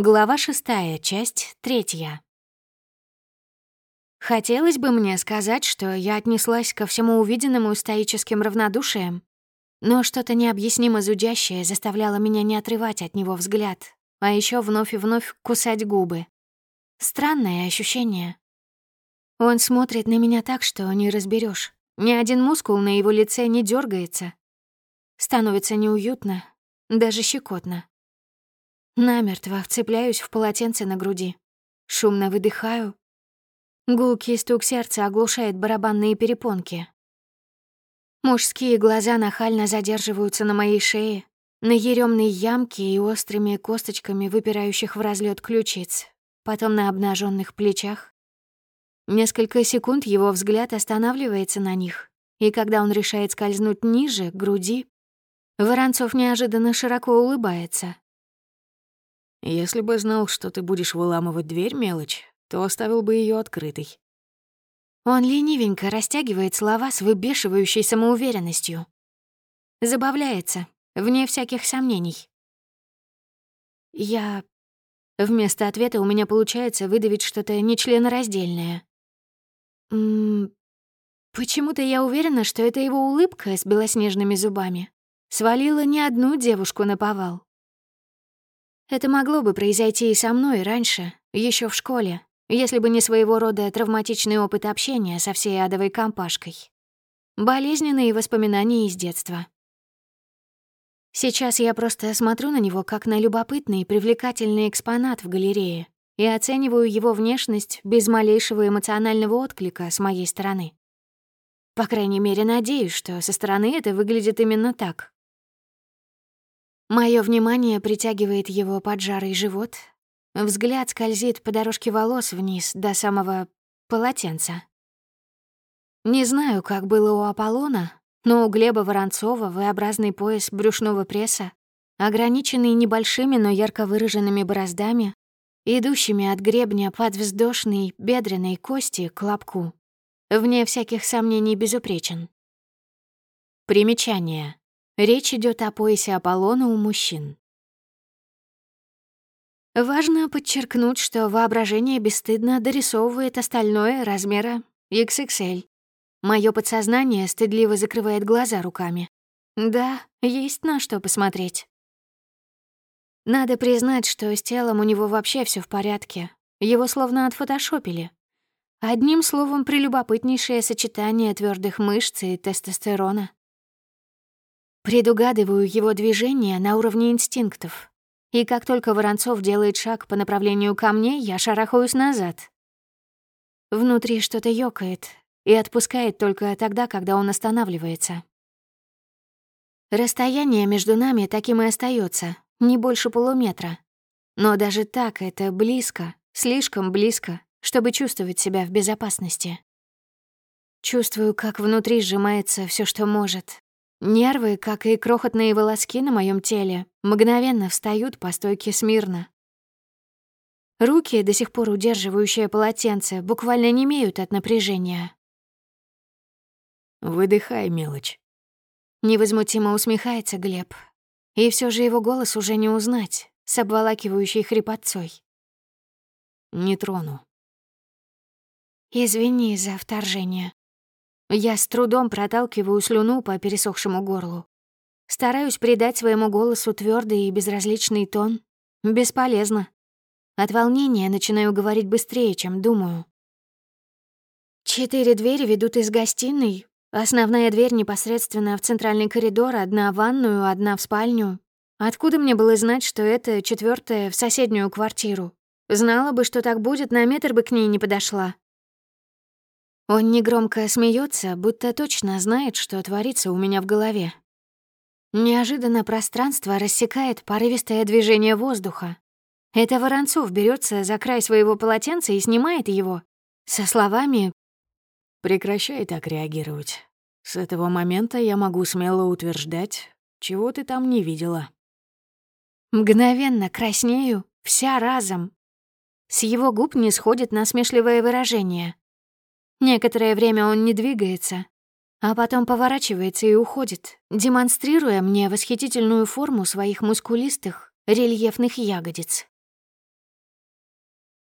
Глава шестая, часть третья. Хотелось бы мне сказать, что я отнеслась ко всему увиденному стоическим равнодушием, но что-то необъяснимо зудящее заставляло меня не отрывать от него взгляд, а еще вновь и вновь кусать губы. Странное ощущение. Он смотрит на меня так, что не разберешь. Ни один мускул на его лице не дергается. Становится неуютно, даже щекотно. Намертво вцепляюсь в полотенце на груди. Шумно выдыхаю. Гулкий стук сердца оглушает барабанные перепонки. Мужские глаза нахально задерживаются на моей шее, на еремной ямке и острыми косточками выпирающих в разлет ключиц, потом на обнаженных плечах. Несколько секунд его взгляд останавливается на них, и когда он решает скользнуть ниже, к груди, Воронцов неожиданно широко улыбается, если бы знал, что ты будешь выламывать дверь, мелочь, то оставил бы ее открытой. Он ленивенько растягивает слова с выбешивающей самоуверенностью. Забавляется, вне всяких сомнений. Я... Вместо ответа у меня получается выдавить что-то нечленораздельное. М Почему-то я уверена, что это его улыбка с белоснежными зубами свалила не одну девушку на повал. Это могло бы произойти и со мной раньше, еще в школе, если бы не своего рода травматичный опыт общения со всей адовой компашкой. Болезненные воспоминания из детства. Сейчас я просто смотрю на него как на любопытный привлекательный экспонат в галерее и оцениваю его внешность без малейшего эмоционального отклика с моей стороны. По крайней мере, надеюсь, что со стороны это выглядит именно так. Мое внимание притягивает его поджарый живот. Взгляд скользит по дорожке волос вниз до самого полотенца. Не знаю, как было у Аполлона, но у Глеба Воронцова V-образный пояс брюшного пресса, ограниченный небольшими, но ярко выраженными бороздами, идущими от гребня под вздошной бедренной кости к лобку, вне всяких сомнений безупречен. Примечание. Речь идет о поясе Аполлона у мужчин. Важно подчеркнуть, что воображение бесстыдно дорисовывает остальное размера XXL. Мое подсознание стыдливо закрывает глаза руками. Да, есть на что посмотреть. Надо признать, что с телом у него вообще все в порядке. Его словно отфотошопили. Одним словом, прелюбопытнейшее сочетание твердых мышц и тестостерона. Предугадываю его движения на уровне инстинктов. И как только Воронцов делает шаг по направлению ко мне, я шарахаюсь назад. Внутри что-то ёкает и отпускает только тогда, когда он останавливается. Расстояние между нами таким и остается, не больше полуметра. Но даже так это близко, слишком близко, чтобы чувствовать себя в безопасности. Чувствую, как внутри сжимается все, что может, Нервы, как и крохотные волоски на моем теле, мгновенно встают по стойке смирно. Руки, до сих пор удерживающие полотенце, буквально не имеют от напряжения. «Выдыхай, мелочь». Невозмутимо усмехается Глеб. И все же его голос уже не узнать, с обволакивающей хрипотцой. «Не трону». «Извини за вторжение», я с трудом проталкиваю слюну по пересохшему горлу. Стараюсь придать своему голосу твердый и безразличный тон. Бесполезно. От волнения начинаю говорить быстрее, чем думаю. Четыре двери ведут из гостиной. Основная дверь непосредственно в центральный коридор, одна в ванную, одна в спальню. Откуда мне было знать, что это четвертая в соседнюю квартиру? Знала бы, что так будет, на метр бы к ней не подошла. Он негромко смеется, будто точно знает, что творится у меня в голове. Неожиданно пространство рассекает порывистое движение воздуха. Это Воронцов берется за край своего полотенца и снимает его. Со словами «Прекращай так реагировать. С этого момента я могу смело утверждать, чего ты там не видела». Мгновенно краснею, вся разом. С его губ не сходит насмешливое выражение. Некоторое время он не двигается, а потом поворачивается и уходит, демонстрируя мне восхитительную форму своих мускулистых, рельефных ягодиц.